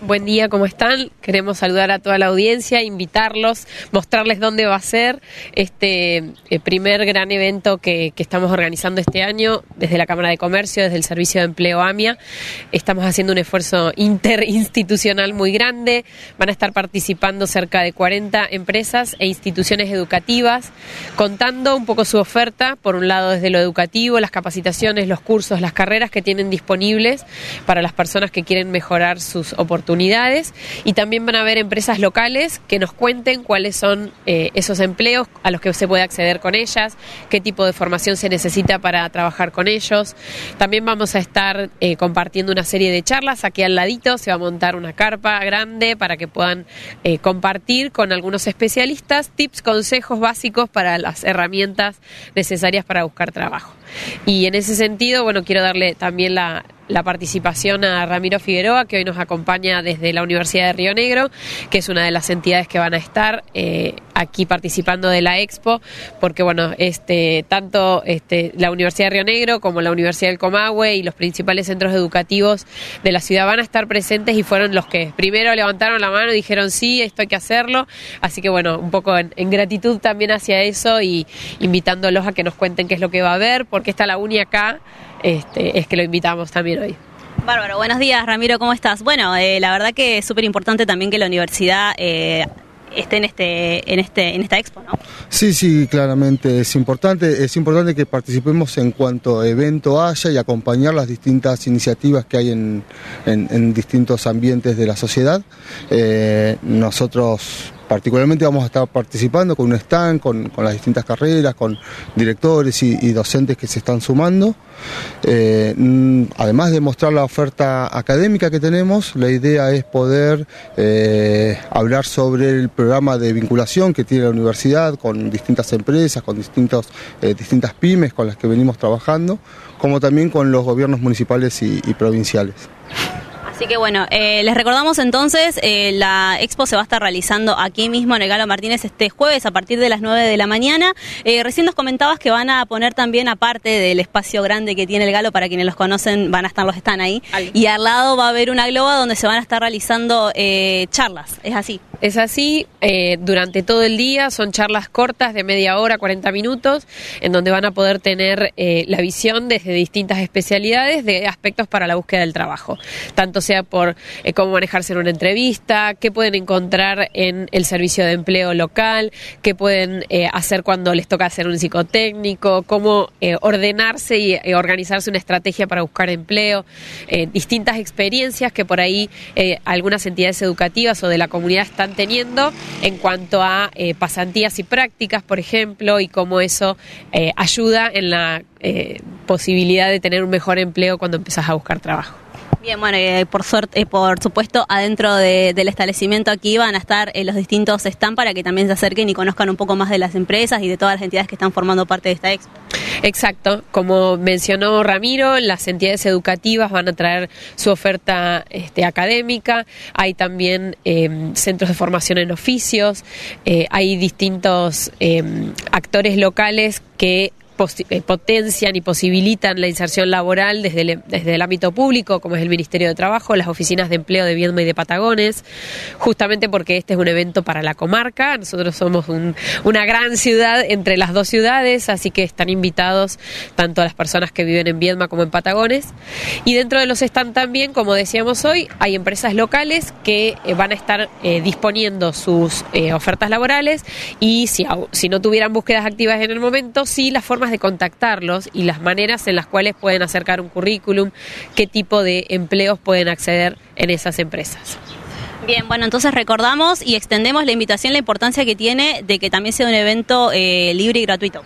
Buen día, ¿cómo están? Queremos saludar a toda la audiencia, invitarlos, mostrarles dónde va a ser este eh, primer gran evento que, estamos organizando este año desde la Cámara de Comercio, desde el Servicio de Empleo AMIA. Estamos haciendo un esfuerzo interinstitucional muy grande. Van a estar participando cerca de 40 empresas e instituciones educativas, contando un poco su oferta, por un lado desde lo educativo, las capacitaciones, los cursos, las carreras que tienen disponibles para las personas que quieren mejorar sus oportunidades y también van a haber empresas locales que nos cuenten cuáles son eh, esos empleos a los que se puede acceder con ellas, qué tipo de formación se necesita para trabajar con ellos. También vamos a estar eh, compartiendo una serie de charlas aquí al ladito, se va a montar una carpa grande para que puedan eh, compartir con algunos especialistas tips, consejos básicos para las herramientas necesarias para buscar trabajo. Y en ese sentido, bueno, quiero darle también la, la participación a Ramiro Figueroa, que hoy nos acompaña desde la Universidad de Río Negro, que es una de las entidades que van a estar eh, aquí participando de la Expo, porque bueno, este, tanto este, la Universidad de Río Negro como la Universidad del Comahue y los principales centros educativos de la ciudad van a estar presentes y fueron los que primero levantaron la mano y dijeron sí, esto hay que hacerlo. Así que bueno, un poco en, gratitud también hacia eso y invitándolos a que nos cuenten qué es lo que va a haber, porque está la UNI acá este, es que lo invitamos también hoy. Bárbaro, buenos días Ramiro, ¿cómo estás? Bueno, eh, la verdad que es súper importante también que la universidad eh, esté en este, en este, en esta expo, ¿no? Sí, sí, claramente es importante. Es importante que participemos en cuanto evento haya y acompañar las distintas iniciativas que hay en, distintos ambientes de la sociedad. Eh, nosotros particularmente vamos a estar participando con un stand, con, las distintas carreras, con directores y, docentes que se están sumando. Eh, mm, además de mostrar la oferta académica que tenemos, la idea es poder eh, hablar sobre el programa de vinculación que tiene la universidad con distintas empresas, con eh, distintas pymes con las que venimos trabajando, como también con los gobiernos municipales y provinciales. Así que bueno, eh, les recordamos entonces, eh, la expo se va a estar realizando aquí mismo en el Galo Martínez este jueves a partir de las 9 de la mañana. Eh, recién nos comentabas que van a poner también, aparte del espacio grande que tiene el Galo, para quienes los conocen, van a estar los están ahí. Y al lado va a haber una globa donde se van a estar realizando charlas, ¿es así? Es así, durante todo el día son charlas cortas de media hora, 40 minutos, en donde van a poder tener la visión desde distintas especialidades de aspectos para la búsqueda del trabajo, tanto sea por eh, cómo manejarse en una entrevista, qué pueden encontrar en el servicio de empleo local, qué pueden eh, hacer cuando les toca hacer un psicotécnico, cómo eh, ordenarse y organizarse una estrategia para buscar empleo, distintas experiencias que por ahí algunas entidades educativas o de la comunidad están teniendo en cuanto a pasantías y prácticas, por ejemplo, y cómo eso ayuda en la posibilidad de tener un mejor empleo cuando empezás a buscar trabajo. Bien, bueno, eh, por suerte, eh, por supuesto, adentro del establecimiento aquí van a estar eh, los distintos stands para que también se acerquen y conozcan un poco más de las empresas y de todas las entidades que están formando parte de esta expo. Exacto, como mencionó Ramiro, las entidades educativas van a traer su oferta este, académica, hay también em, centros de formación en oficios, hay distintos em, actores locales que eh, potencian y posibilitan la inserción laboral desde el, desde el ámbito público, como es el Ministerio de Trabajo, las oficinas de empleo de Viedma y de Patagones, justamente porque este es un evento para la comarca. Nosotros somos una gran ciudad entre las dos ciudades, así que están invitados tanto a las personas que viven en Viedma como en Patagones. Y dentro de los están también, como decíamos hoy, hay empresas locales que eh, van a estar eh, disponiendo sus ofertas laborales y si, si no tuvieran búsquedas activas en el momento, sí las formas de contactarlos y las maneras en las cuales pueden acercar un currículum, qué tipo de empleos pueden acceder en esas empresas. Bien, bueno, entonces recordamos y extendemos la invitación, la importancia que tiene de que también sea un evento eh, libre y gratuito.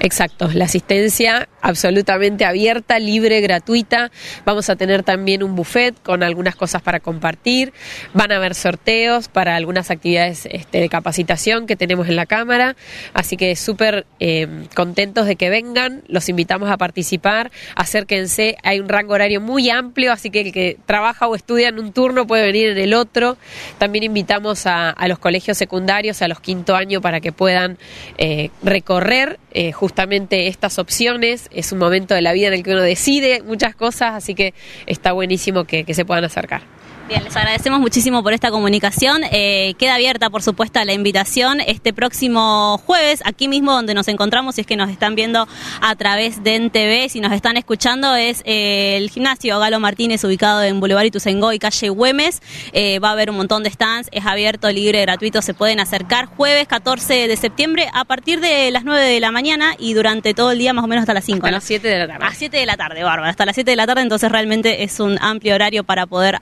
Exacto, la asistencia absolutamente abierta, libre, gratuita. Vamos a tener también un buffet con algunas cosas para compartir. Van a haber sorteos para algunas actividades este, de capacitación que tenemos en la Cámara. Así que súper eh, contentos de que vengan. Los invitamos a participar. Acérquense. Hay un rango horario muy amplio, así que el que trabaja o estudia en un turno puede venir en el otro. También invitamos a, los colegios secundarios, a los quinto año, para que puedan eh, recorrer eh, justamente estas opciones. Es un momento de la vida en el que uno decide muchas cosas, así que está buenísimo que se puedan acercar. Bien, les agradecemos muchísimo por esta comunicación. Eh, queda abierta, por supuesto, la invitación este próximo jueves, aquí mismo donde nos encontramos, si es que nos están viendo a través de NTV, si nos están escuchando, es eh, el gimnasio Galo Martínez, ubicado en Boulevard Ituzaingó y calle Güemes. Eh, va a haber un montón de stands, es abierto, libre, gratuito, se pueden acercar jueves 14 de septiembre a partir de las 9 de la mañana y durante todo el día, más o menos hasta las 5. Hasta ¿no? las 7 de la tarde. A 7 de la tarde, bárbaro. Hasta las 7 de la tarde, entonces realmente es un amplio horario para poder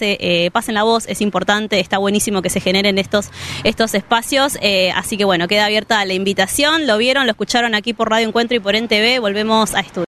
Eh, pasen la voz, es importante, está buenísimo que se generen estos, estos espacios. eh, así que bueno, queda abierta la invitación. Lo vieron, lo escucharon aquí por Radio Encuentro y por NTV. Volvemos a estudio.